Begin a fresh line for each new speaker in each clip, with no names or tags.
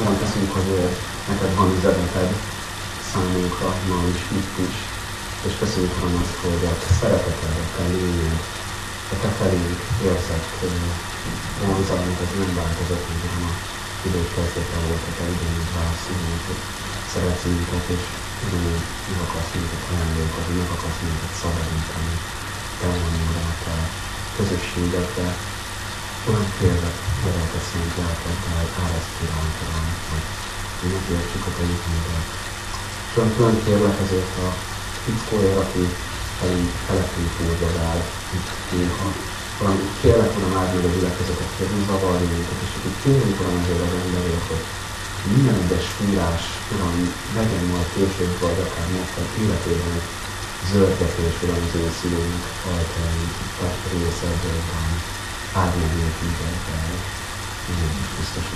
Olyan teszünk, hogy neked van üzeneted számunkra ma is, itt is, és köszönjük Uram azt, hogy a szereteted, a te lényed, a te felénk érzett vonzalmat, ez nem változott, mint Uram a idők kezdete volt, a te ugyanúgy válsz, hogy szeretsz minket, és ugyanúgy meg akarsz minket ajándékozni, meg akarsz minket szabadítani, te van a te közösségedbe, olyan gyere a ki ránk, Uram, hogy megértsük a ügyünket. És olyan külön kérlek ezért a fickóért, aki feletünk túldogál, itt néha. Valami kérlek, áld meg a gyülekezetet, ne zavarni minket, és akkor kérünk, Uram, azért az emberért, hogy minden egyes fúrás, Uram, legyen majd később, vagy akár most az életében egy zöldgetés, Uram, az ő szívünk, ajtajaink, részedből, Uram, áld meg nekünk el. Jézus Krisztus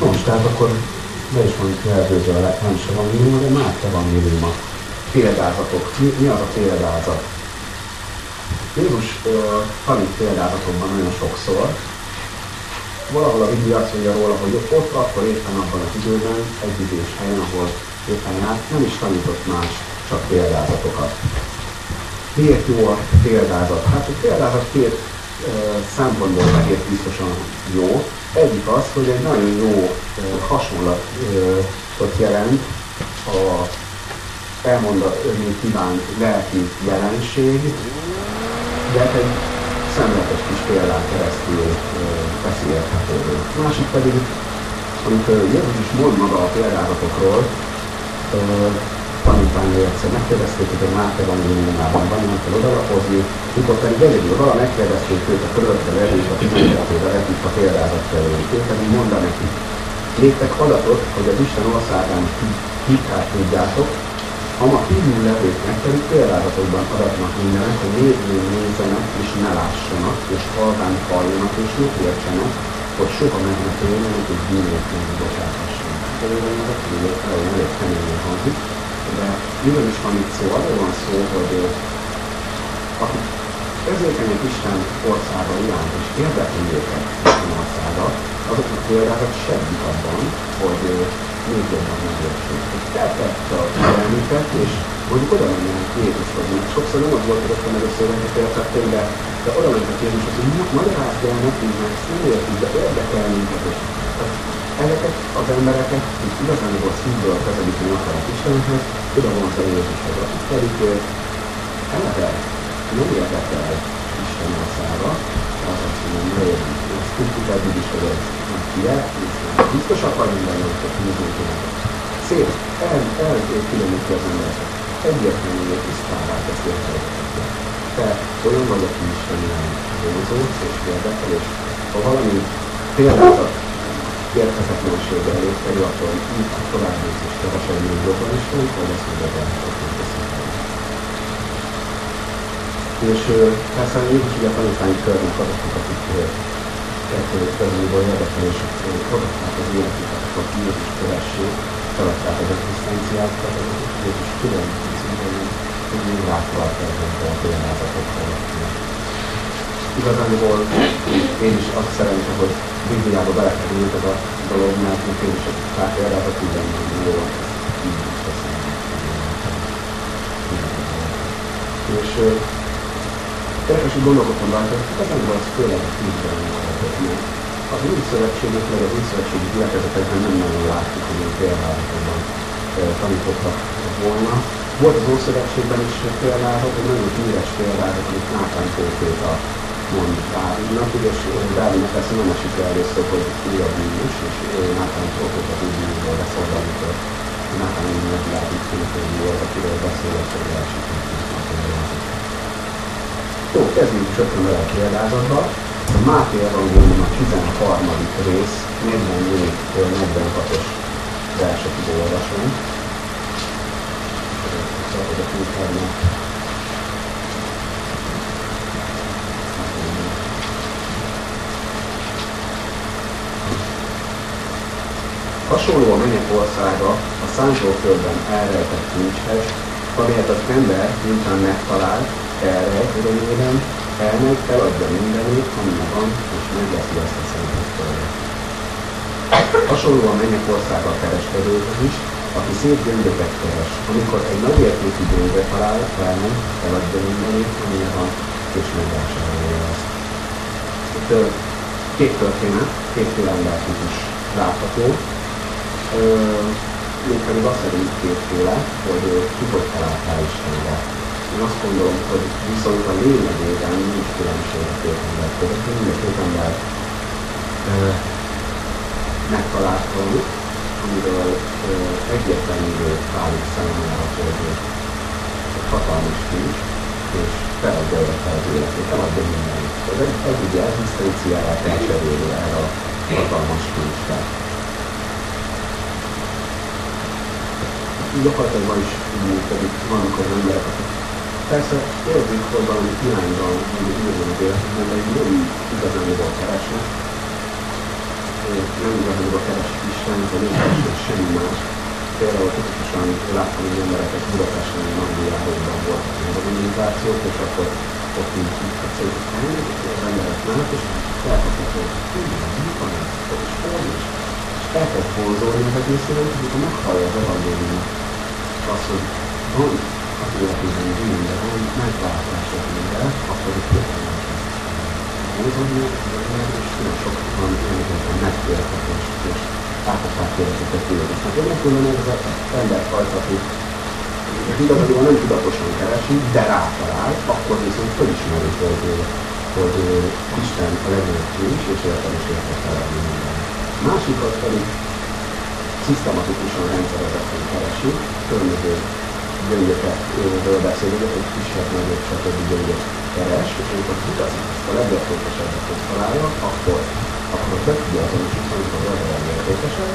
Most, tehát akkor be is van a nem sem van minimum, de már te van minimum példázatok. Mi, mi az a példázat? Jézus uh, tanít példázatokban nagyon sokszor. Valahol a Biblia azt mondja róla, hogy ott akkor éppen abban az időben, egy idős helyen, ahol éppen járt, nem is tanított más, csak példázatokat. Miért jó a példázat? Hát a példázat két szempontból egész biztosan jó. Egyik az, hogy egy nagyon jó hasonlatot jelent a elmondani kívánt lelki jelenség, de egy szemletes kis példán keresztül beszélhető. Másik pedig, amikor Jézus is mond maga a példázatokról, tanítványai egyszer megkérdezték, hogy a Máté evangéliumában van, nem kell odalapozni, mikor pedig egyedül vala megkérdezték őt a körülötte levők a 12-ével nekik a példázat. Ő pedig mondta nekik, léptek adatot, hogy az Isten országán hitkát tudjátok, ama kívül levőknek pedig példázatokban adatnak mindenek, hogy nézvén nézzenek és ne lássanak, és halván halljanak és ne értsenek, hogy soha ne térjenek, és bűnét nem bocsáthassanak. Szerintem ez a elég keményen hangzik de van itt szó? Arról van szó, hogy akik érzékenyek Isten országa iránt, és érdekli őket Isten országa, azoknak például segít abban, hogy még jobban megértsék. Hogy feltette a figyelmüket, és mondjuk oda menjenek Jézushoz. Sokszor nem az volt, hogy ezt a megbeszélőket értették, de, de oda mentek Jézushoz, hogy magyarázd el nekünk, mert ezt nem értjük, de érdekel minket. És ezeket az embereket, akik igazán volt szívből közelíteni akarnak Istenhez, oda vonzza Jézushoz, akik pedig eleve nem érdekel Isten országa, az mondja, hogy ezt tudtuk eddig is, hogy ez ugye, biztosak vagyunk benne, hogy nézzünk Szép, el, elkülöníti az embereket. Egyértelműen tisztává teszi a helyzetet. Te olyan vagy, aki Istennel vonzódsz és érdekel, és ha valami példázat érthetetlenség elé pedig akkor így tovább is kevesebb még jobban is van, vagy ezt meg És persze Jézus ugye a tanítvány körnek adottuk, akik kettő közülből érdekel, és odatták az életüket, akkor Jézus kövessék, feladták az egzisztenciákat, Jézus külön úgy rákvart ezekkel a példázatokkal. Igazából én is azt szeretném, hogy Bibliába belekerült ez a dolog, mert nekem is egy pár példát a tudom, hogy jó És érdekes, hogy gondolkodtam rajta, hogy ezen van az főleg a meg. Az új szövetségek, meg az új szövetségi gyülekezetekben nem nagyon látjuk, hogy ilyen példálatokban tanítottak volna. Volt az Ószövetségben is példázatok, egy nagyon híres példázatok, amit Nátán Póféta mond Dávidnak, és Dávidnak persze nem esik el először, hogy ő a bűnös, és Nátán Tolkot a bűnösről beszél, amikor Nátán így megvilágítjuk, hogy mi volt, akiről beszél, akkor esik Jó, kezdjük csökken vele a példázatba. A Máté Evangélium a 13. rész, 44-től 46-os versekig olvasom. Hogy a Hasonló a mennyek országa a szántóföldben elrejtett kincshez, amelyet az ember miután megtalál, elrejt örömében, elmegy, eladja mindenét, ami van, és megveszi azt a szemet. Hasonlóan menjek országgal kereskedőhöz is, aki szép gyöngyöket keres. Amikor egy nagy értékű gyöngyre talál, felmegy, eladja mindenét, amilyen van, és megvásárolja azt. Itt két történet, kétféle embertípus látható. Mégpedig azt szerint kétféle, hogy ki hogy találtál Istenre. Én azt gondolom, hogy viszont a lényegében nincs különbség a két ember között, mind a két ember megtalált valamit, amiről egyértelművé válik számára, hogy egy hatalmas kincs, és feladja érte az életét, feladja mindenit. Az egy, egy ugye egzisztenciáját elcseréli erre a hatalmas kincsre. Gyakorlatilag ma is működik, vannak az emberek, akik persze érzik, hogy valami irányban írni az életükben, de nem igazán jól keresnek, nem igazán keresik Isten, vagy nem keresik semmi más. Például tipikusan láttam hogy embereket Budapesten, Angliában voltak a kommunikációk, és akkor ott így egyszerűen elmennek az emberek mellett, és felkapnak, hogy mi van ez, és hol is. És elkezd vonzolni az egész és amikor meghallja az evangéliumot, az, hogy van az életében bűn, de van megváltások minden, akkor itt például vonzolni, és nagyon sok van ilyeneket megtértek, és, átadták élveznek. Én azt gondolom, hogy ez az emberfajta, aki igazából nem tudatosan keresi, de rátalál, akkor viszont fölismeri, hogy, hogy Isten a legnagyobb és értem is értek találni minden. Másik az pedig szisztematikusan rendszerezetten keresi, különböző gyöngyökről beszélünk, hogy kisebb, nagyobb, stb. gyöngyök keres, és amikor igazi, a legértékesebbet találja, akkor, akkor be tudja azonosítani, hogy az a legértékesebb,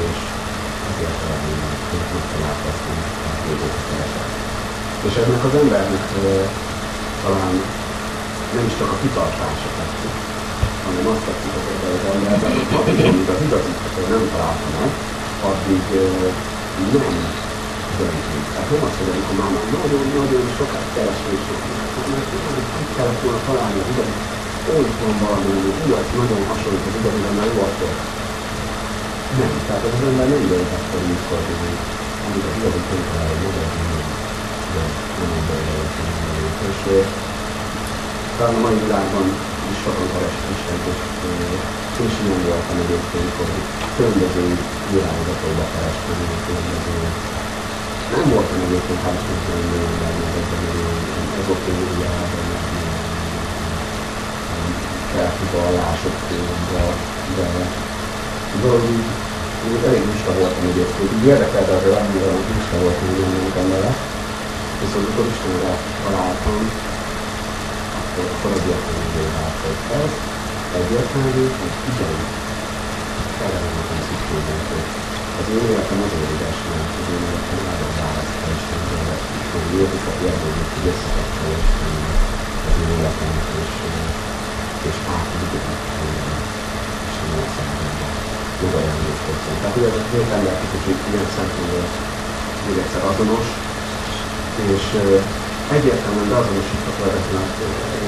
és ezért eredményként megtalálta azt, hogy végét keresett. És ennek az embernek talán nem is csak a kitartása tetszik, hanem azt tetszik az emberben, amíg az igazi nem találta meg, addig nem döntünk. Tehát nem azt mondja, amikor már nagyon-nagyon sokat keresni, mert hogy kellett volna találni az igazi, ott van valami, igaz, nagyon hasonlít az igazi, de már jó akkor. Nem, tehát az ember nem dönt akkor, mikor amíg az igazi könyvtalálja, hogy maga az nem, de nem ember És talán a mai világban is és én is ilyen voltam egyébként, hogy különböző irányzatokba kerestem, különböző nem voltam egyébként hál' Istennek nagyon benne ezekben ezotériában, keleti vallásokban, de valahogy úgy elég lista voltam egyébként. Úgy érdekelt azért annyira, hogy lista voltam mindennek vele. Viszont amikor Istenre találtam, akkor, akkor az értelmű vált, hogy ez egyértelmű, hogy igen, erre voltam szükségem, hogy az én életem azért üres, mert az én életem nagyon választja Istentől, hogy Jézus a jelölőt, hogy összekapcsolja Istennel az én életemet, és, és átvigyük Isten országba, jobb ajándékozom. Tehát ugye ez a kicsit ilyen szempontból még egyszer azonos, és egyértelműen beazonosítható ezeken az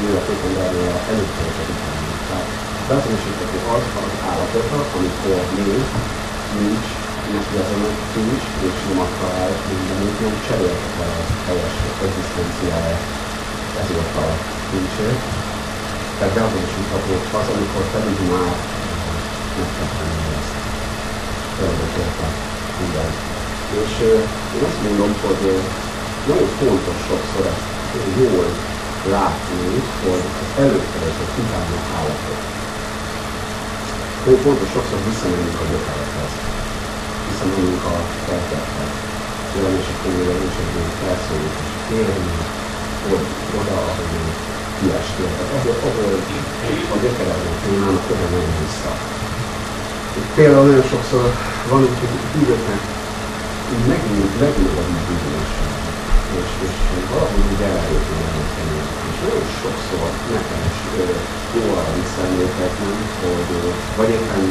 életét embernél előtte és az utána. Tehát beazonosítható az az állapota, amikor még nincs neki az is, és nem akar el mindenit, nem cserélte el a teljes egzisztenciáját ezért a kincsért. Tehát beazonosítható az, amikor pedig már megtettem ezt. Feladatot minden. És én azt mondom, hogy nagyon fontos sokszor ezt jól látni, hogy az és az utána állapot. Nagyon fontos sokszor visszamennünk a gyökerekhez visszamegyünk a területhez. Jelenés a könyvben is egy ilyen felszólít, és térni oda, ahol én kiestél. Tehát ahol, ahol a gyökerező témának oda nem vissza. Például nagyon sokszor van, hogy hívőknek megint, a bűnösség, és, és valahogy úgy elrejtő és nagyon sokszor nekem is jó arra visszaemlékezni, hogy vagy éppen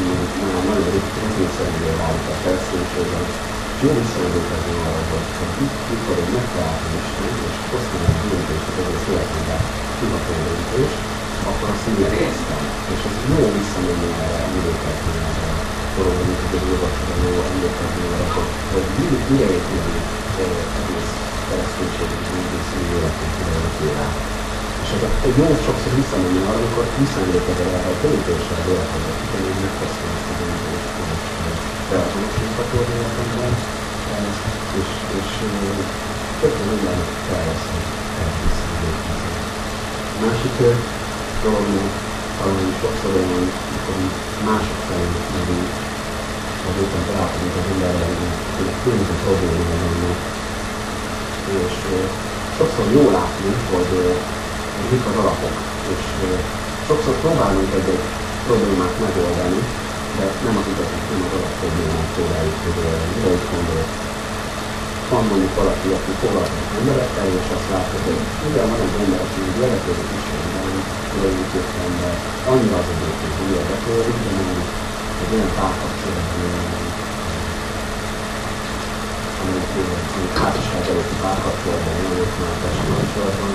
már nagyon rutinszerűen válik a felszínségben, és jó visszaemlékezni arra, hogy, hogy mikor én megtaláltam Isten, és hoztam egy döntést, az egész életemben tudatlan döntés, akkor azt így éreztem. És ez jó visszamenni erre, dolog, amit egy olvasódó emlékezni rakott, hogy mire épül egész kereszténység és egész életünk életére. És ez egy jó sokszor visszamenni arra, amikor visszaemlékezel erre a töltésre, a életedre, hogy én megkezdtem ezt a döntést, és beazonosítható életemben, és, és több minden fejleszteni, visszaemlékezni. A másik dolog, valami sokszor olyan, amikor mások felé megyünk, vagy éppen találkozunk az emberrel, hogy különböző problémája vannak. És sokszor jó látni, hogy, hogy mik az alapok. És sokszor próbálunk egy problémát megoldani, de nem az igazi, nem az alap problémát próbáljuk megoldani. Mire is gondolok? Van mondjuk valaki, aki foglalkozik emberekkel, és azt látja, hogy igen, van egy ember, aki érdeklődik is, tulajdonképpen, de annyira az egyébként, hogy érdeklődik, de egy olyan párkapcsolatban, amelyik házasság előtti párkapcsolatban, már kapcsolatban,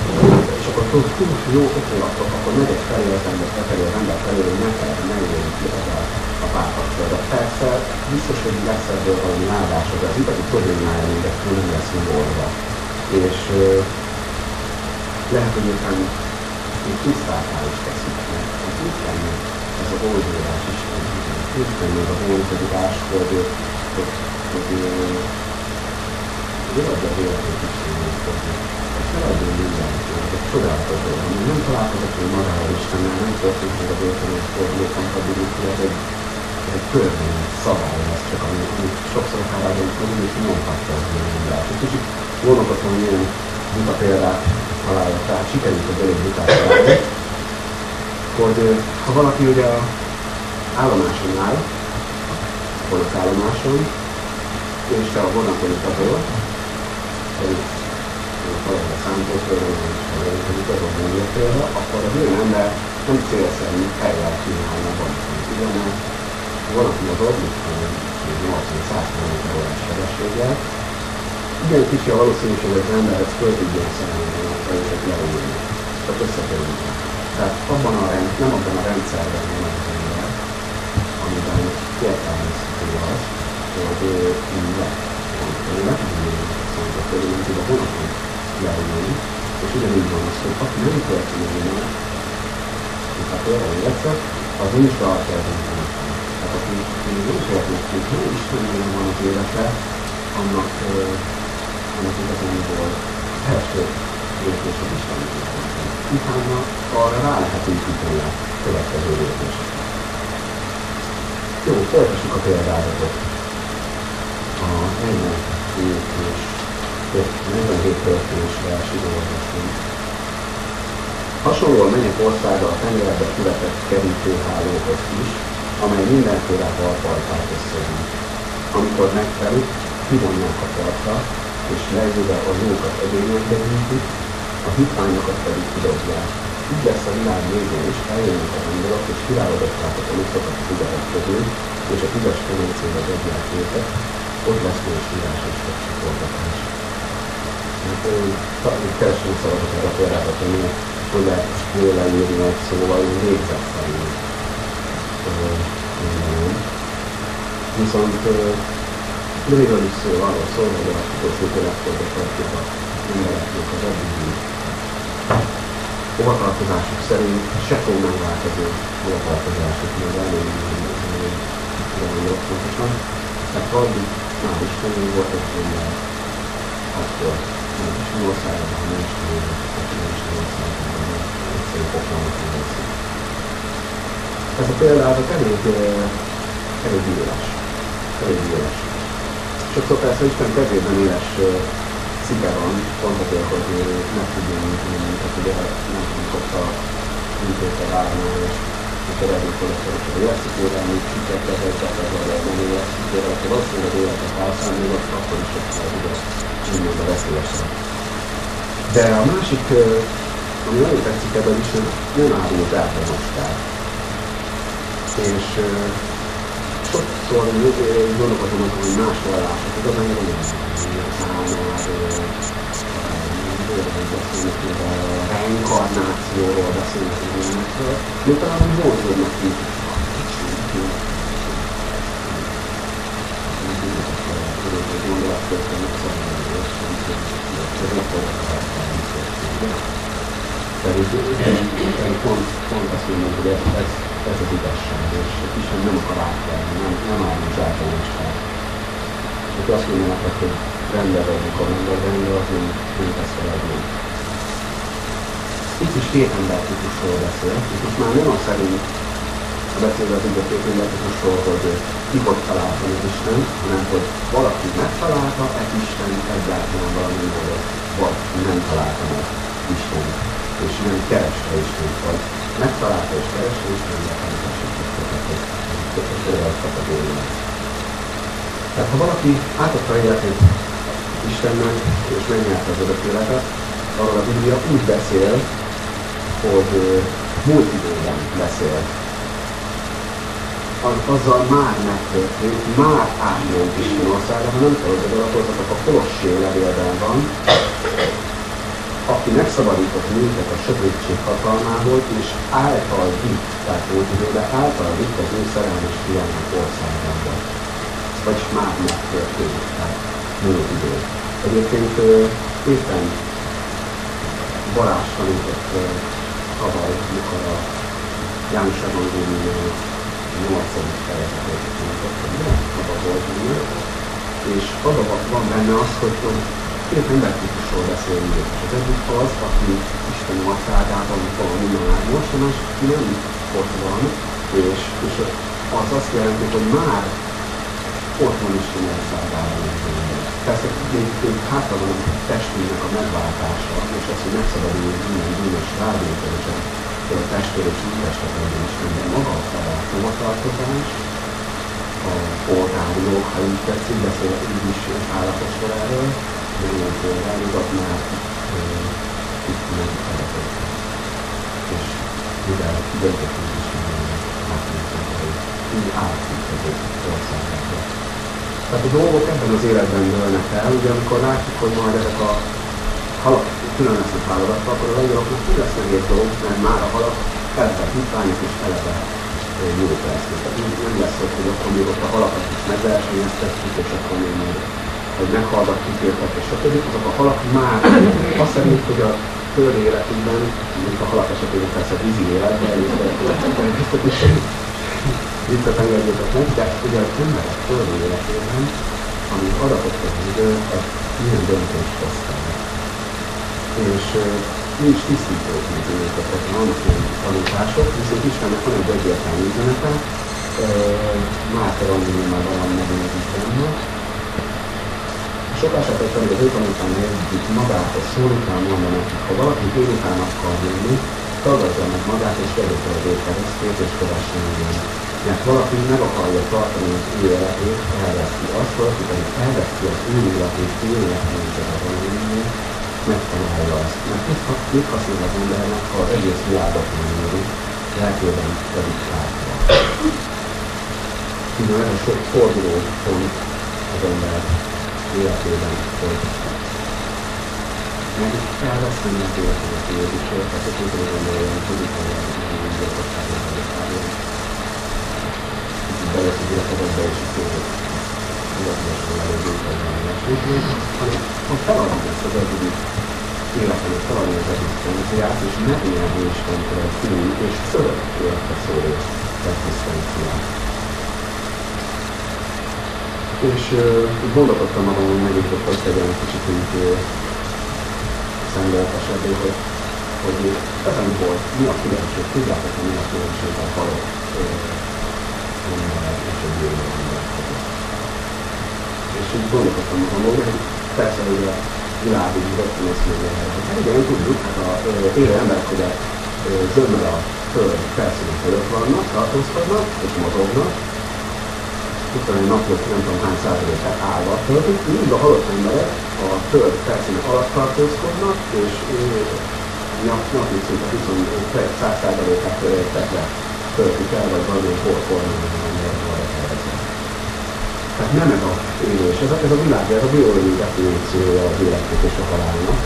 akkor tudod, hogy jó, oké, akkor, akkor megyek felé az ember, felé az ember felé, hogy meg kell, megélni ki ez a, a párkapcsolatban. Persze, biztos, hogy lesz ebből valami áldás, de az igazi problémája még nem lesz megoldva. És lehet, hogy éppen még tisztátá is teszik meg. Az úgy lenne ez a oldulás is, úgy lenne hogy, hogy, hogy, az életét is és feladjon mindenki, egy csodálatos dolog, ami nem találkozott még magával Istennel, nem történt meg az életemben fordulókan, pedig ez egy, egy törvény, egy szabály lesz csak, ami, ami sokszor hogy is mondhatta az ilyen ember. Egy kicsit gondolkodtam, hogy ilyen buta példát találja, tehát sikerült a elég butát találni, hogy ha valaki ugye a állomáson áll, a állomáson, és te a vonaton utazol, pedig valahol a számítógépről, azon nem jöttél, akkor az olyan ember nem célszerű helyel kínálni a bankon. Ugye, mert valaki mozog, mint 80-100 km órás sebességgel, igen kicsi a valószínűség, hogy az ember ezt föl tudja a fejlődött leülni. Csak összekerülni. Tehát abban a rend, nem abban a rendszerben van az ember, amiben értelmezhető az, hogy ő hogy le tud ülni a tud a vonaton leülni, és ugyanígy van az, hogy aki nem történő meg, a például egyszer, az is ezen a. Tehát aki nem történik, hogy nem Istennél van az élete, annak annak igazából első lépés az Isten Utána arra rá lehet építeni a következő lépéseket. Jó, folytassuk a példázatot. A 47 és 47 történés versig olvasunk. Hasonlóan menjek országa a tengerbe született kerítőhálóhoz is, amely mindenféle halfajtát összevíz. Amikor megfelük, kivonják a partra, és leülve a jókat edényekbe gyűjtik, a hitványokat pedig kidobják. Így lesz a világ végén is, eljönnek az angyalok, és királyodották a poliszokat a figyelek közül, és a tízes kemencébe dobják őket, ott lesz még írás és csikorgatás. Keresünk szavakat erre a példát, hogy mi, hogy lehet jól leírni egy szóval, szerint. Viszont Miről is szól, arról szól, hogy a utolsó életkorba tartjuk a embereknek az eddigi hovatartozásuk szerint se fog megváltozó hovatartozásuk, mert elég gondolok pontosan. Tehát addig már Istenő volt egy ember, akkor nem is ha nem volt, akkor nem. Ez a példázat elég, elég éles. Elég éles. Sokszor persze Isten kezében éles szike van, pont azért, hogy meg tudjunk működni, tehát ugye nem tudjuk ott a várni, és nem. De a másik, ami nagyon tetszik ebben is, hogy nem árult el a mostát. És sokszor gondolkodom hogy más vallások igazán nem a reinkarnációról beszélnek ilyenekről, erről beszélünk, erről a reinkarnációról beszélünk, mi talán vonzódnak így pedig, pedig pont, pont azt mondom, hogy ez, ez, ez az igazság, és Isten nem akar átkelni, nem, nem állunk zsákonyosság. És azt mondanak, hogy rendben vagy, mikor nem vagy rendben, az nem tesz feladni. Itt is két ember típusról beszél, és most már nem az szerint a az ugye két ember típusról, hogy ki hogy találta az Isten, hanem hogy valaki megtalálta egy Isten egyáltalán valami módon, vagy nem találta meg Isten, és nem kereste Isten, vagy megtalálta és kereste Isten, de nem kategóriát. Tehát ha valaki átadta életét Istennek, és megnyerte az örök életet, arról a Biblia úgy beszél, hogy múlt időben beszél. Az, azzal már megtörtént, már átment Isten országába, nem tudod, hogy a Kolossél levélben van, aki megszabadított minket a sötétség hatalmából, és által vitt, tehát volt időben, által vitt az ő szerelmes fiának országába. Vagyis már megtörtént, múlt idő. Egyébként éppen Balázs tanított tavaly, mikor a János Evangélium 8. fejezetét tanított, abban volt és abban van benne az, hogy két embertípusról beszélünk. Az egyik az, aki Isten országában már most, a másik nem ott van, és, és az azt jelenti, hogy már ott van Isten országában. Persze még, még hátra van a megváltása, és az, hogy megszabadul minden bűnös rávételesen, a testér és legyen Istenben maga a hovatartozás, a polgári jog, ha így tetszik, beszél így is állapostól erről, minden polgári jog már itt nem feladatot. És mivel döntöttünk is, hogy átmentünk, hogy így átjuk az országába. Tehát a dolgok ebben az életben dőlnek el, ugye amikor látjuk, hogy majd ezek a halak külön válogatva, akkor a lengyeloknak úgy lesz nehéz dolog, mert már a halak eleve hitványok és eleve jók lesznek. Tehát nem lesz ott, hogy akkor még ott a halakat is megversenyeztetjük, és akkor még hogy meghallgatjuk őket, és stb. Azok a halak már azt szerint, hogy a föld életünkben, mondjuk a halak esetében persze vízi életben, viccet engedjétek meg, de ugye az emberek földi életében, ami adatot az idő, az milyen döntést hozták. És nincs tisztító bizonyítatok, vannak ilyen tanítások, viszont Istennek van egy egyértelmű üzenete, Máter Andrénál valami nevén vannak, sok esetben pedig az ő tanítani egyik magától szólítán mondanak, ha valaki én után akar jönni, tagadja meg magát és vegye fel az ő keresztét és kövessen mert valaki meg akarja tartani az ő életét, elveszi azt, valaki pedig elveszi az ő életét, ő életét a valaminél, megtalálja azt. Mert mit, mit használ az embernek, ha az egész világot megnézi, lelkében pedig látja. Így a sok forduló pont az ember életében, hogy meg is elveszteni az életet, hogy Jézus tehát hogy tudod gondolni, hogy tudjuk, hogy a az életedbe, és itt tudatosan előbb hanem hogy feladni ezt az eddigi életemet, feladni az egzisztenciát, és megnyerni Istentől egy új és örök életre szóló egzisztenciát. És uh, gondolkodtam magam, hogy megint hogy tegyen egy kicsit így uh, szemléletesebbé, hogy, hogy ezen volt, mi a különbség, tudjátok, mi a különbség a halott és egy között. És így gondolkodtam magamon, hogy persze, hogy a világ így rögtön ezt mondja, hogy hát igen, tudjuk, hát a élő emberek ugye zömmel a föld felszínen fölött vannak, tartózkodnak és mozognak, hogy napok nem tudom hány százalékát állva töltik, így a halott emberek a föld felszíne alatt tartózkodnak, és nap, napi szinte 20 százalékát tekle töltik el, vagy valamilyen korformában Tehát nem ez a élés, ez a, ez a világ, ez a biológiai definíciója az életnek és a halálnak.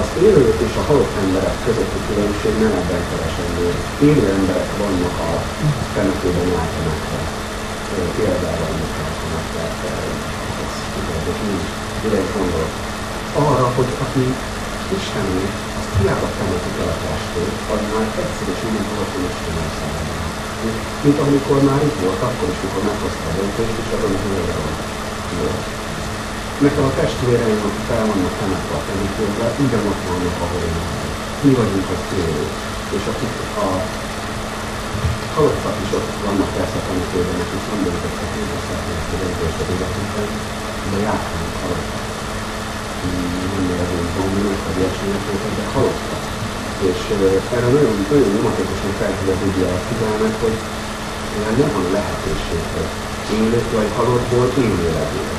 Az élő és a halott emberek közötti különbség nem ebben keresendő. Élő emberek vannak a temetőben átmenekre, például vannak átmenekre, hogy én is mire is gondolok. Arra, hogy aki Istenné, azt hiába temetik el a testét, az már egyszer és minden Isten számára. Mint amikor már itt volt, akkor is, mikor meghozta a döntést, és azon az őre volt. Nekem a testvéreim, akik fel vannak temetve a temetőbe, ugyanott vannak, ahol én Mi vagyunk a félő. És akik a halottak is ott vannak persze a temetőben, akik nem döntöttek, hogy szeretnék a az életükben, de jártunk halottak. Nem érzünk zombinak, vagy ilyesminek voltak, de halottak. És erre nagyon, nagyon nyomatékosan a Biblia a figyelmet, hogy nem van lehetőség, hogy élő vagy halottból élő legyél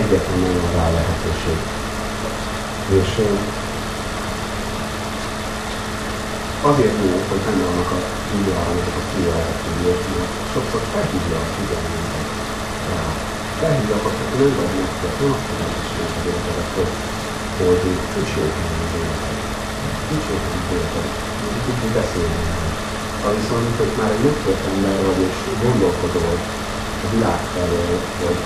egyetlen nagyon rá lehetőség. És azért jó, hogy benne vannak a Bibliában ezek a kijelentőjét, mert sokszor felhívja a figyelmünket rá. Felhívja azt, hogy nem vagy nektek, nem azt tudom mesélni az életedet, hogy, hogy dicsőíteni az életed. Dicsőíteni az életed. Kicsit beszélni. Ha viszont, hogy már egy megtört ember vagy, és gondolkodol a világ felől, hogy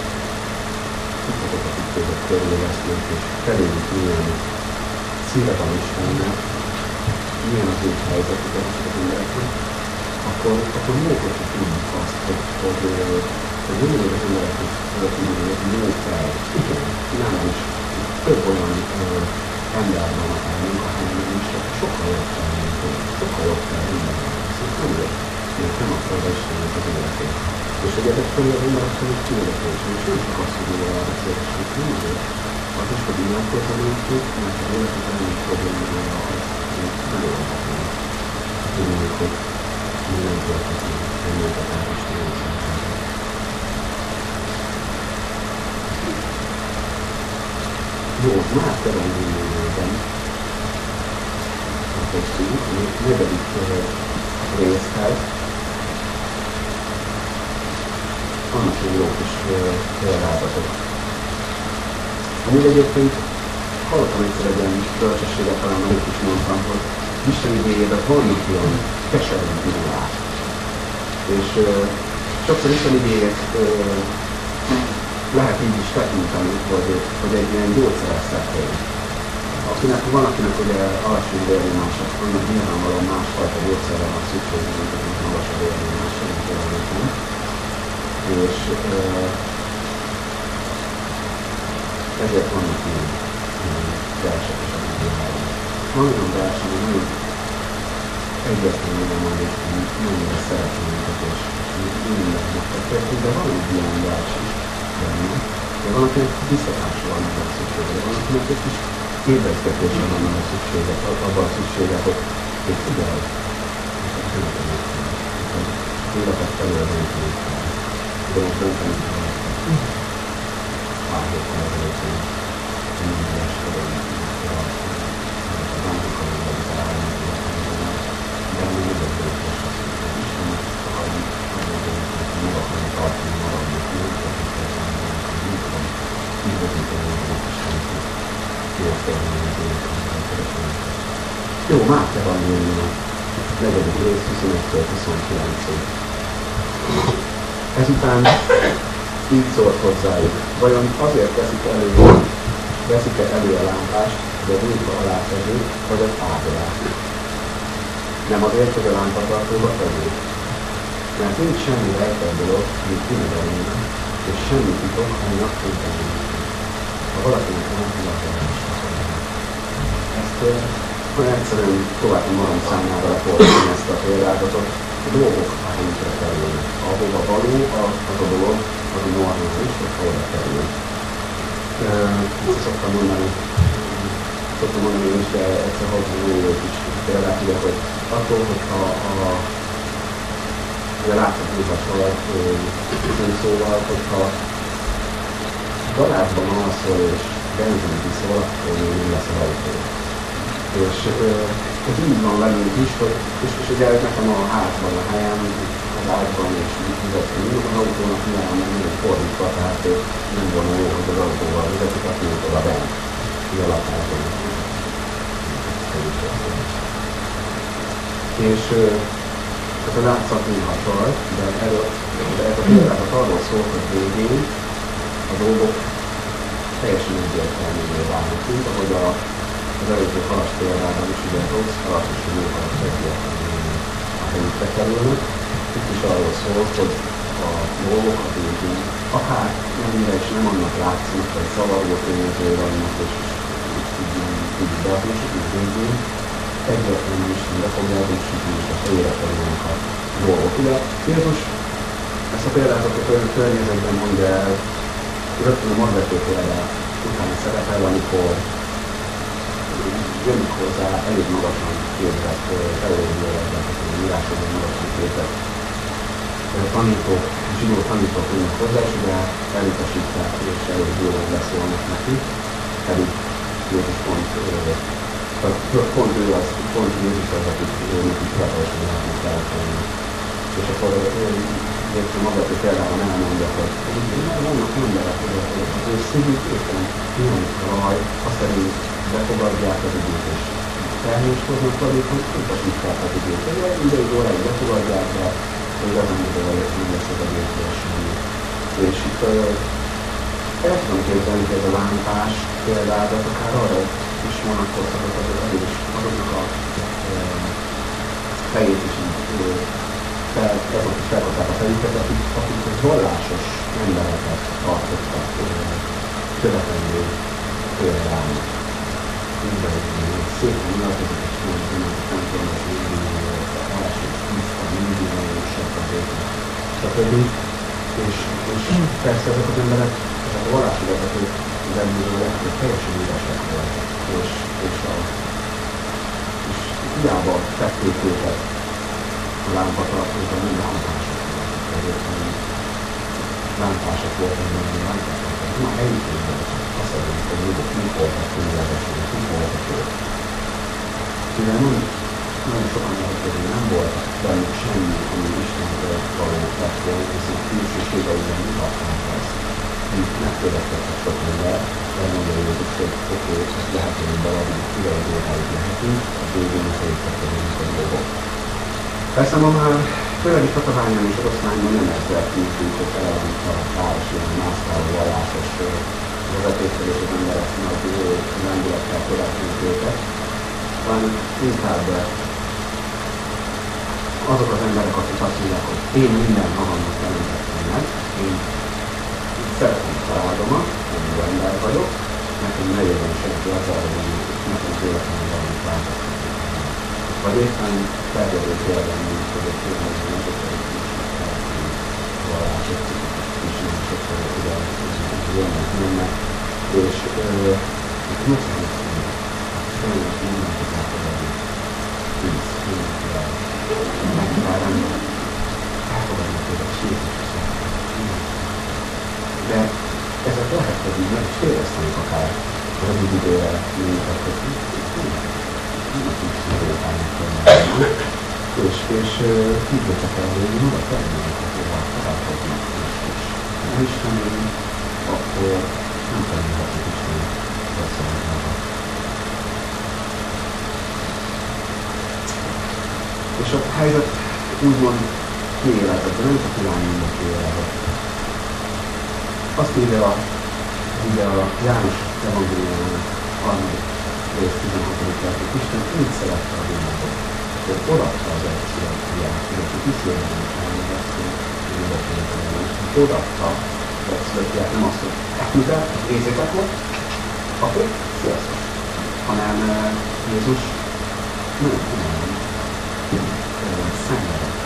azokat, akik téged körülvesznek, és feléjük milyen szíve van Istennek, milyen az ő helyzetük az embereknek, akkor, akkor hogy tudjuk azt, hogy, hogy, hogy mindig az embereknek tudjuk, hogy jó fel. Igen, nálam is több olyan ember van akár munkahelyen is, sokkal jobb én. Sokkal jobb fel minden. Szóval mert nem akarja Istennek az életét. És egyetek felé az ember azt mondja, hogy és nem csak azt, hogy jól beszélgessünk, nem azért. Az is, hogy imádkozunk, mert a életet nem problémája az, hogy megoldható. Tudjuk, hogy minden történik, minden határos Jó, már teremtményében a negyedik részhez, annak egy jó kis példázatot. Amúgy egyébként hallottam egyszer egy ilyen bölcsességet, talán amit is mondtam, hogy Isten igényében vannak olyan keserű világ. És sokszor Isten uh, lehet így is tekinteni, hogy, hogy egy ilyen gyógyszeres szekrény. Akinek, van, akinek ugye alacsony vérnyomás, annak nyilvánvalóan másfajta gyógyszerre van szükség, mint akinek magasabb vérnyomás, mint és ezért vannak ilyen, versek is a. Van olyan vers, ami nagyon egyértelműen van, és mennyire szeretem őket, és mindent megtették, de van egy ilyen vers is benne, de van, akinek visszatásra van a szüksége, van, akinek egy kis ébresztetésre van a szüksége, abban a szüksége, hogy, hogy figyelj, és a tényleg életet felőlenteni de most dönteni kell. Pár héttel ezelőtt én minden esetben a bankokon vagy az állami de még nem vagyok is Istennek akarni, hogy meg akarni tartani maradni, hogy nem tudom, igazítani a Istennek, értelmi az életet, Jó, Máté van a negyedik rész 21-től 29-ig. Ezután így szólt hozzájuk. Vajon azért veszik elő, veszik-e elő a lámpást, hogy a bújka alá tegyék, vagy az alá? Nem azért, hogy a lámpatartóba tegyék. Mert nincs semmi rejtett dolog, amit kinevelünk, és semmi titok, ami napfényben Ha valakinek nem tudatos, ezt olyan egyszerűen próbáltam magam számára lefordítani ezt a példázatot, a dolgok helyükre kerülnek. Ahova való, az, a dolog, az a normális, hogy oda kerül. Ezt szoktam mondani, szoktam mondani én is, de egyszer hozom jó is példát, hogy attól, hogyha a, ugye úgy hasonlat, szóval, hogyha garázsban alszol és benzint iszol, akkor még lesz a autó. És ez így van velünk is, hogy, és, és ugye nekem a házban a helyem, az ágyban és vezetni, az autónak nyilván nem fordítva, tehát nem volna jó, hogy az autóval vezetik, azt mondjuk oda bent, ki a lakásban. És ez a látszat néha csaj, de, erről, de ez a példázat arról szól, hogy végén a dolgok teljesen egyértelművé válnak, mint ahogy a, az előző halas példában is, ugye rossz halas és jó halas egyértelműen a helyükre kerülnek. Itt is arról szól, hogy a dolgok, a végén, akár mennyire is nem annak látszanak, hogy zavaró tényező vannak, és így így beadósít, és végén egyértelműen is be fogja adósítani, és a helyére kerülnek a dolgok. Ugye Jézus ezt a példázatot olyan környezetben mondja el, rögtön a magvető példa után szerepel, amikor jönnek hozzá elég magasan képzett teológiai írásokban magasan képzett tanítók, zsidó tanítók jönnek hozzá, és ugye elutasítják, és elég jól beszélnek neki, pedig Jézus pont, pont ő az, pont Jézus az, akit őnek is lehetnek elfelelni. És akkor Jézus maga, hogy például elmondja, hogy vannak emberek, az ő szívük éppen ilyen raj, azt szerint befogadják az időt, és felhős hoznak pedig, hogy utasítják az időt. Ugye ideig óráig befogadják, de igazán hogy nem lesz az semmi. És itt el tudom képzelni, hogy ez a lámpás példázat akár arra is vonatkozhatott az is azoknak a fejét is fel, azok is felkapták a fejüket, akik, akik vallásos embereket tartottak követendő például. Szépen nyilatkozik, és nem tudom, hogy mindig első tiszta, mindig nagyon sok az élet, stb. És, és persze ezek az emberek, ezek a vallási vezetők, az emberről lehet, hogy teljesen üresek voltak, és, és, a, és hiába tették őket a lámpatartók, nem lámpások voltak, ezért hanem lámpások voltak, nem lámpások. Voltak, nem a helyükben azt mondjuk, hogy jók, mik voltak különlegesek, mik voltak ők. Mivel nem nagyon sokan közül nem volt bennük semmi, ami Istentől való lett volna, hiszen külsőségeiben mutatták ezt, megkövetkeztek sok ember, elmondja Jézus, hogy oké, ezt lehet, hogy beadni, ideig óráig lehetünk, a végén is elértetlenünk a dolgok. Persze ma már főleg itt Tatabányán és Oroszlányban nem ez lett működik, hogy eladunk a páros ilyen mászkáló vallásos vezetéssel és az emberek nagy jó lendülettel követünk őket, hanem inkább azok az emberek, akik azt mondják, hogy én minden magamnak teremtettem meg, én szeretem családomat, én jó ember vagyok, nekem ne jöjjön senki azzal, hogy nekem véletlenül valamit változtatom. Vagy éppen terjedő mint hogy egy különböző nagyokat is vallások, is nagyon sokszor ide jönnek, jönnek, és most nem sajnos nem lehet elfogadni. Tíz, mindenkivel megvárni, elfogadni tőle Jézus De ezek lehet, hogy így meg is éreztenek akár rövid időre minket, hogy nem is és, és jöttek el, hogy maga terményeket óval találkoznak, és, és nem Istenünk, akkor nem tanulhatok Isten beszélni maga. És a helyzet úgymond kiéletett, de nem csak irányulnak kiéletett. Azt írja a, ugye a János evangéliumának harmadik rész 16. verset, Isten úgy szerette a világot, hogy odaadta az egyszerűen fiát, hogy aki kísérlően elmegetszünk, hogy odaadta az egyszerűen fiát, nem azt, hogy mivel részétek volt, oké, sziasztok, hanem eh, Jézus nem, nem, szenvedett.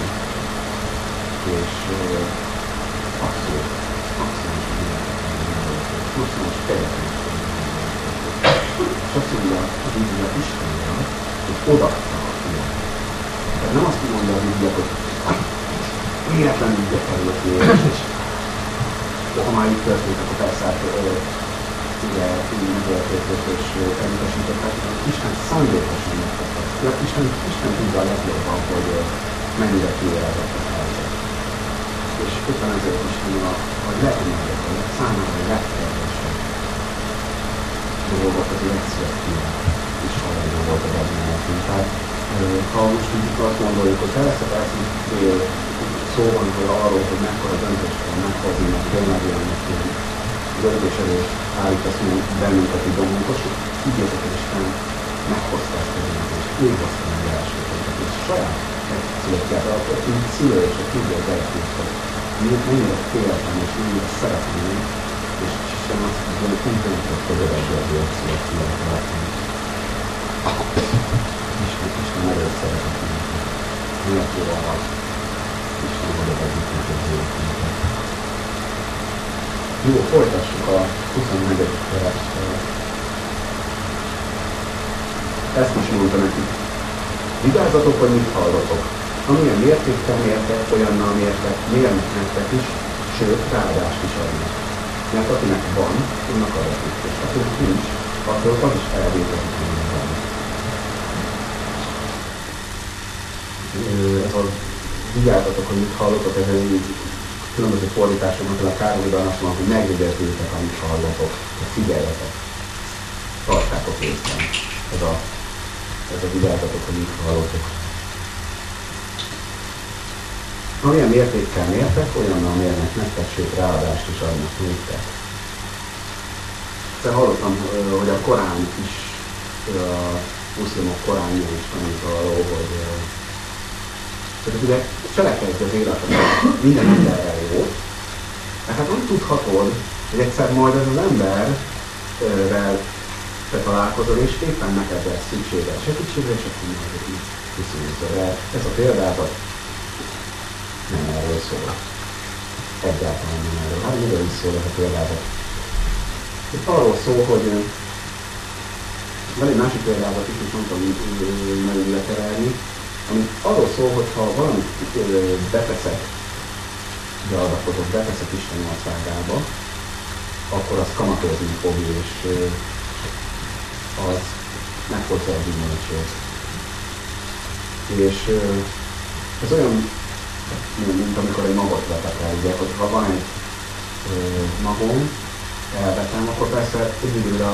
És abszolút, abszolút maximális teljesen És azt mondja a Biblia Istenre, hogy odaadta a fiat. Tehát nem azt mondja a Biblia, hogy véletlenül került Jézus, és ha már itt történt, akkor persze ugye megölték és elutasították, Isten szándékosan megtette. Isten, Isten tudja a legjobban, hogy mennyire kiélezett a helyzet. És éppen ezért is a, a legnagyobb, a számára a legkedvesebb dolgot, az legszületőbb is hajlandó volt adni nekünk. Tehát ha most így azt gondoljuk, hogy persze, persze szó van hogy arról, hogy mekkora döntést kell meghozni, mert tényleg ilyen döntéselés állítasz meg bennünket, hogy domunkos, hogy Isten meghozta ezt a döntést, ő hozta meg első és saját szülőkkel, akkor így szülő és a tudja a gyerekét, hogy mennyire féltem és mennyire szeretném, és Azt mondja, hogy úgy döntött, hogy öregbe a bőrszület született. Isten, Isten nagyon szeretett minket. Miért jó arra? Isten oda vezet az életünket. Jó, folytassuk a 24. verset. Ezt is mondta nekik. Vigyázzatok, hogy mit hallotok. Amilyen mértékkel mértek, olyannal mértek, mérnek nektek is, sőt, ráadást is adnak. Mert akinek van, annak adatik, és akinek nincs, attól az is elvételhetően van. Ez a vigyázzatok, hogy mit hallotok, ez különböző fordításoknak, a Károlyban azt mondom, hogy megjegyezzétek, amit hallotok, hogy figyeljetek, tartsátok észre. Ez a, ez a vigyázzatok, hogy mit hallotok. Amilyen mértékkel mértek, olyannal mérnek nektek, sőt ráadást is adnak nektek. De hallottam, hogy a Korán is, a muszlimok Koránja is tanít arról, hogy tehát ugye cselekedj az életet minden emberrel jó, mert hát úgy tudhatod, hogy egyszer majd ez az emberrel te találkozol, és éppen neked lesz szükséged segítségre, és akkor majd így viszonyítod el. Ez a példázat nem erről szól. Egyáltalán nem erről. Hát miről is szól ez a példázat? Itt arról szól, hogy van egy másik példázat is, és nem tudom nagyon leterelni, ami arról szól, hogy ha valamit beteszek, beadakozok, beteszek Isten országába, akkor az kamatozni fog, és az meghozza a gyümölcsét. És ez olyan, mint amikor egy magot vetek el, ugye, hogy ha van egy magom, elvetem, akkor persze egy időre,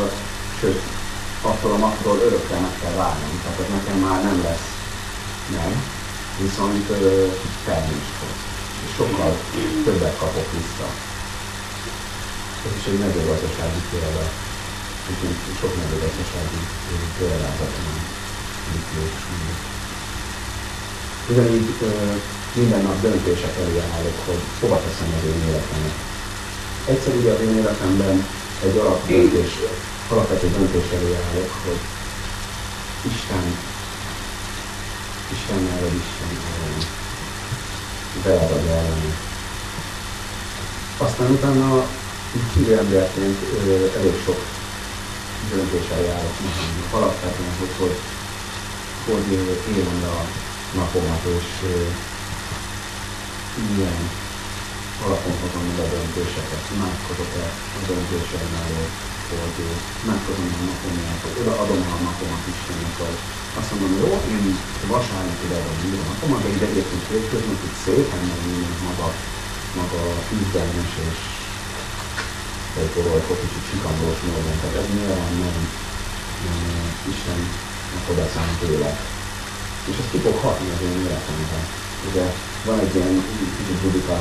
sőt, attól a magtól örökre meg kell várnom, tehát ez nekem már nem lesz meg, viszont termést hoz. És sokkal többet kapok vissza. Ez is egy mezőgazdasági példa. Úgyhogy sok mezőgazdasági példázat van. Ugyanígy minden nap döntések elé állok, hogy hova teszem az én életemet. Egyszer ugye az én életemben egy alapdöntés, alapvető döntés elé állok, hogy Isten Istennel vagy Isten. Veled vagy ellen. Aztán utána hívő emberként elég sok döntéssel járok magamnak. Alapvetően, hogy, hogy, hogy élem a napomat, és milyen alapon hozom meg a döntéseket. Imádkozok-e a döntéseim előtt, hogy imádkozom a napomért, hogy odaadom a napomat Istennek, hogy azt mondom, jó, én vasárnap ide van írva a napomat, de ide egyébként hétköznap, hogy szépen meg minden maga, maga küzdelmes és egy kicsit csikandós módon. Tehát ez nyilván nem, nem Istennek oda szánt élet. És ez ki fog hatni az én életemben. Ugye van egy ilyen kicsit budika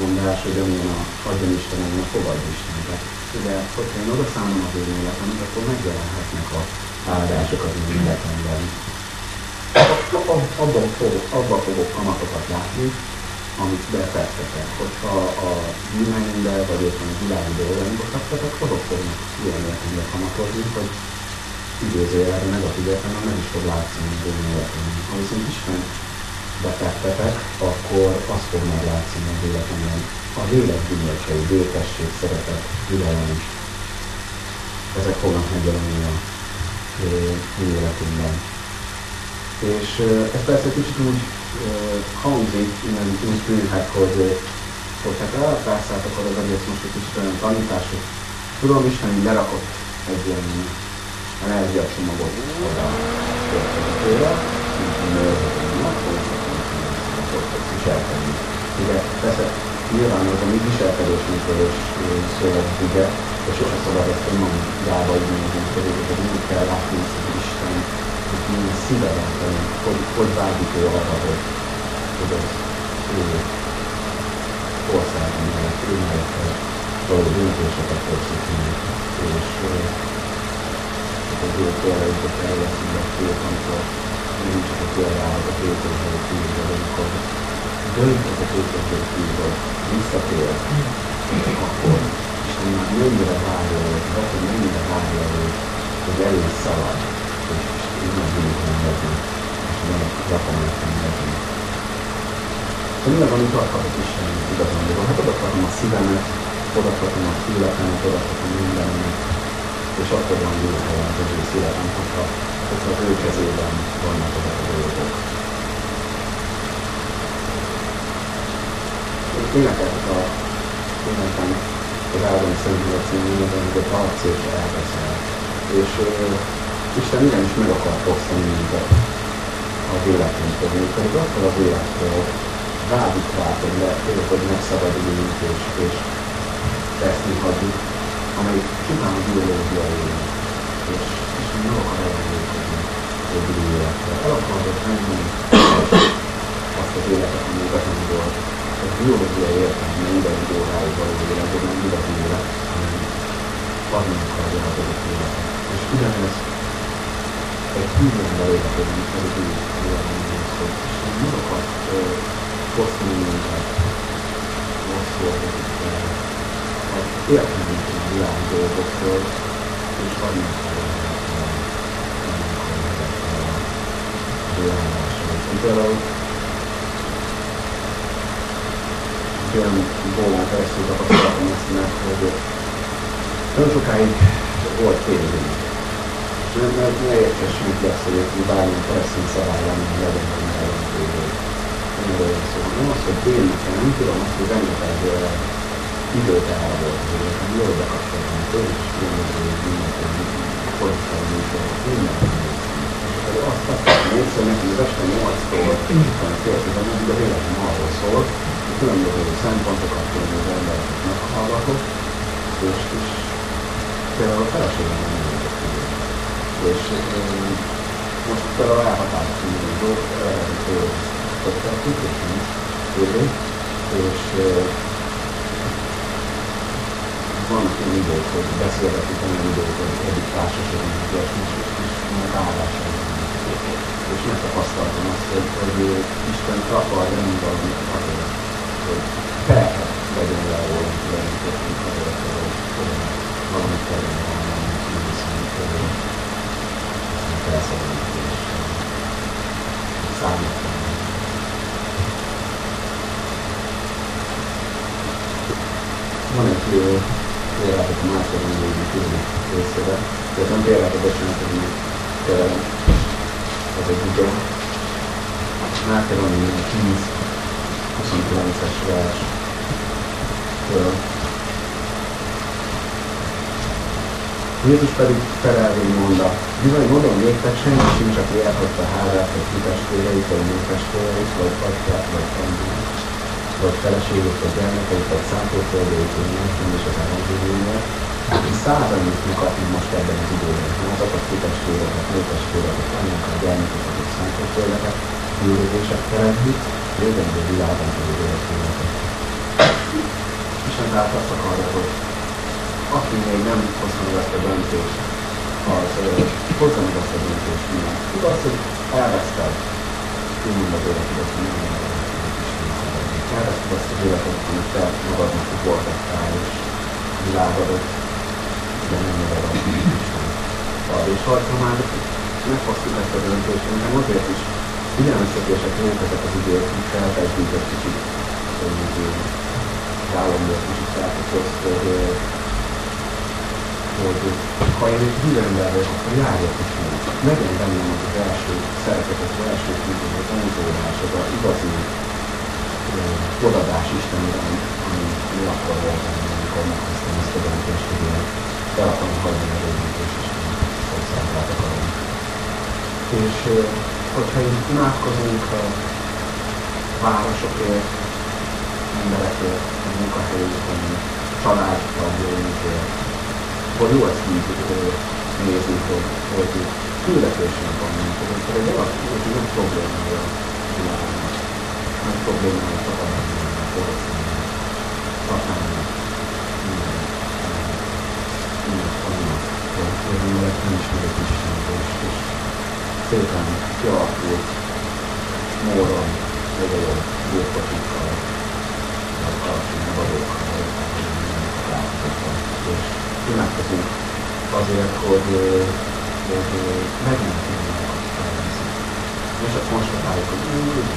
mondás, hogy amilyen a adjon Isten, amilyen a fogadj Isten. Tehát ugye, hogyha én oda szállom az én életemet, akkor megjelenhetnek a áldások az én életemben. Abban fogok, abban fogok kamatokat látni, amit befektetek. Hogyha a bűneimbe, vagy éppen a világi dolgaimba fektetek, azok fognak ilyen életembe kamatozni, hogy idézőjelben negatív értelemben meg is fog látszani az én életemben. Ha viszont Isten befektetek, akkor azt fog meglátszani az életemben. A lélek gyümölcsei, békesség, szeretet, türelem, ezek fognak megjelenni a mi életünkben. És ez persze kicsit úgy hangzik, innen úgy tűnhet, hogy, hogy hát elpászállt akkor az egész most egy kicsit olyan tanítás, hogy tudom, Isten így lerakott egy ilyen energiacsomagot oda tőle, mint a nőzetőnek, hogy viselkedni. Ugye persze nyilván az a mi viselkedésünkről is szól az ugye, és sose szabad ezt önmagába így nézni, hogy hogy úgy kell látni, hogy Isten, hogy milyen szíveden, hogy, hogy vágyik ő arra, hogy, hogy az ő országban mellett, ő mellett való döntéseket hozzuk. És az jó példa jutott erre eszembe a amikor csak a példához a tétőző kívül, amikor tétőző kívül, visszatér, akkor Isten már mennyire várja hogy mennyire várja hogy elő szalad, és úton megyünk, és nem gyakorlatilag. De minden, amit adhatok Istennek igazán, hát odaadhatom a szívemet, odaadhatom a születemet, odaadhatom mindenemet, és akkor van jó helyen az egész életem, hogyha, hogyha az ő kezében vannak ezek a dolgok. Énekeltek a énekem az Áldani Szentgyűlöm című, hogy harc és elveszel. És uh, Isten igenis meg akar fosztani minket az életünktől, pedig attól az élettől vádik rá, hogy, le, hogy megszabaduljunk és, és teszni hagyjuk, amelyik csupán a biológiai és, és mi meg akar elmondani a életre. El akarod venni azt az életet, ami igazánból a biológiai értelme idei óráig való életben nem igazi élet, hanem adni akarja az adott életet. És ugyanez egy hívőben életében pedig úgy életben szól. És nem akar fosztani minket, azt szólhatik érteni a világ dolgoktól, és adni akarja a világásról. Például olyan dolgán keresztül tapasztaltam ezt, mert hogy nagyon sokáig volt félidő. És ne, ne, értessünk azt, hogy bármilyen keresztény szabály lenne, hogy legyen. Nem erről szó, hanem az, hogy dél nem tudom azt, hogy rengeteg időt elvolt, hogy nekem jól bekapcsoltam, is különböző mindenki, politikai műsorok, minden és azt azt néztem neki, hogy este 8-tól fél tizenegyig a életem arról szól, különböző szempontokat, különböző embereket meghallgatok, és, és például a feleségem nem És most például elhatároztunk egy dolgot, eredetileg töltettük, és nincs és vannak olyan idők, hogy beszélgetünk olyan idők, hogy egyik társaságban és és ráadásul és megtapasztaltam azt, hogy, hogy Isten akar lenni valamit azért, hogy terhet legyen le róla, tulajdonképpen azért, hogy valamit kellene valamit nem hiszem, hogy aztán felszabadít és számítom. Van egy például a mások mondani külön részére. De nem például a bocsánat, hogy meg az egy videó. Máté van 10, 29-es vers. Jézus pedig felelvén mondta, bizony mondom néktek, senki sincs, aki elhagyta hálát, vagy kitestvéreit, vagy nőtestvéreit, vagy atyát, vagy anyját, vagy feleségét, vagy gyermekeit, vagy szántóföldjeit, vagy nem és az evangéliumért, aki százannyit kapni most ebben az időben, azokat kitestvéreket, nőtestvéreket, anyákat, gyermekeket és szántóföldeket, gyűlődések teremtni, jövendő világon pedig életet. Isten tehát azt akarja, hogy aki még nem hozta meg ezt a döntést, az hozza meg azt a döntést, miért. Igaz, hogy elveszted, úgymond az életedet, hogy nem elveszted azt az életet, amit te magadnak uborgattál, és világodott, de nem marad az Isten. És ha már meghoztuk ezt a döntést, nekem azért is figyelmeztetések ezek az idők, felkezdjük egy kicsit, hogy vállalomból kicsit felfokozt, hogy, hogy ha én egy hívő ember vagyok, akkor járjak is meg. Legyen bennem az, az első szeretet, az első kívül, az tanulás, az a igazi odadás Istenre, ami, ami mi akkor volt, amikor meghoztam ezt a döntést, hogy én el akarom hagyni a régiót, és Isten szolgálat akarom. És hogyha így imádkozunk a városokért, emberekért, a munkahelyükön, családtagjaimért, akkor jó ezt így nézni, hogy, hogy küldetésünk van, amikor egy olyan, hogy nem problémája a világnak, nem problémája a tagadásnak, a korosztálynak, szatának, minden, minden annak, hogy az emberek nincs meg Istenből, és szépen kialakult móron, nagyon meg alacsony vadókkal, és imádkozunk azért, hogy, hogy megmentünk és csak konstatáljuk, hogy úgy,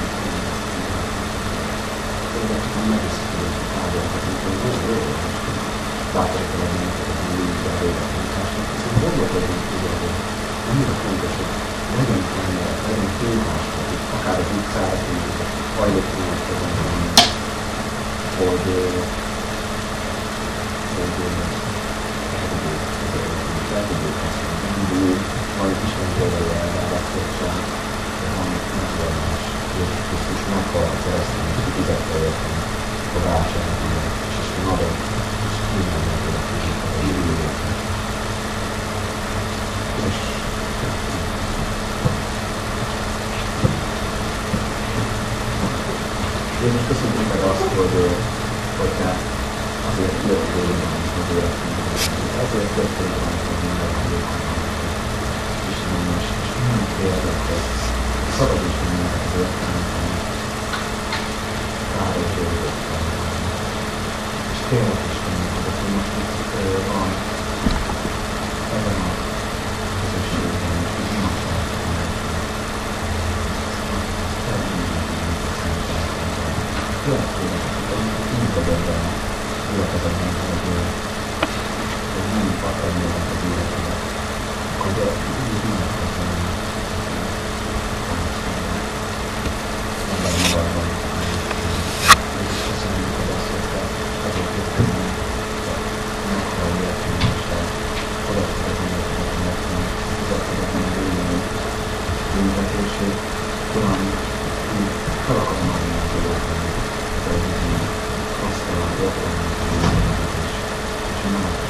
tényleg csak megisztjuk a táborokat, amikor nagyon jó, bátorítani a bennünket, hogy mindig a hiszen gondolkodunk ugye, hogy annyira fontos, hogy legyünk emberek, legyünk tényhások, akár az utcára, hogy hajléktalanokon, hogy hogy el tudjuk használni, majd ismerőjelre elválasztottság, amit megvallás, Jézus Krisztus meghal a keresztény, és kifizette értem a váltságot, és Isten adott, és minden megadott, és a jövőjét. És Jézus köszönjük meg azt, hogy, hogy te azért jöttél az életünkben, azért jöttél hogy minden Istenem, és, és félrek, hogy szabadíts minket az életünkben, káros dolgokkal. És kérlek Istenem, hogy most itt van ebben a közösségben, és az imádságban, Kérlek, hogy így vagy ebben a gyülekezetben, hogy, hogy nem akarni az életedet, hogy így imádkozom, ebben a magadban. És köszönöm neked azt, hogy te azért jöttél meg, meghal értünk, és te odaadtad az életedet nekünk, fizetted a mi bűnünk, büntetését, Uram, így fel akarom adni az életemet, az egyébként azt a értelmet, és, és nem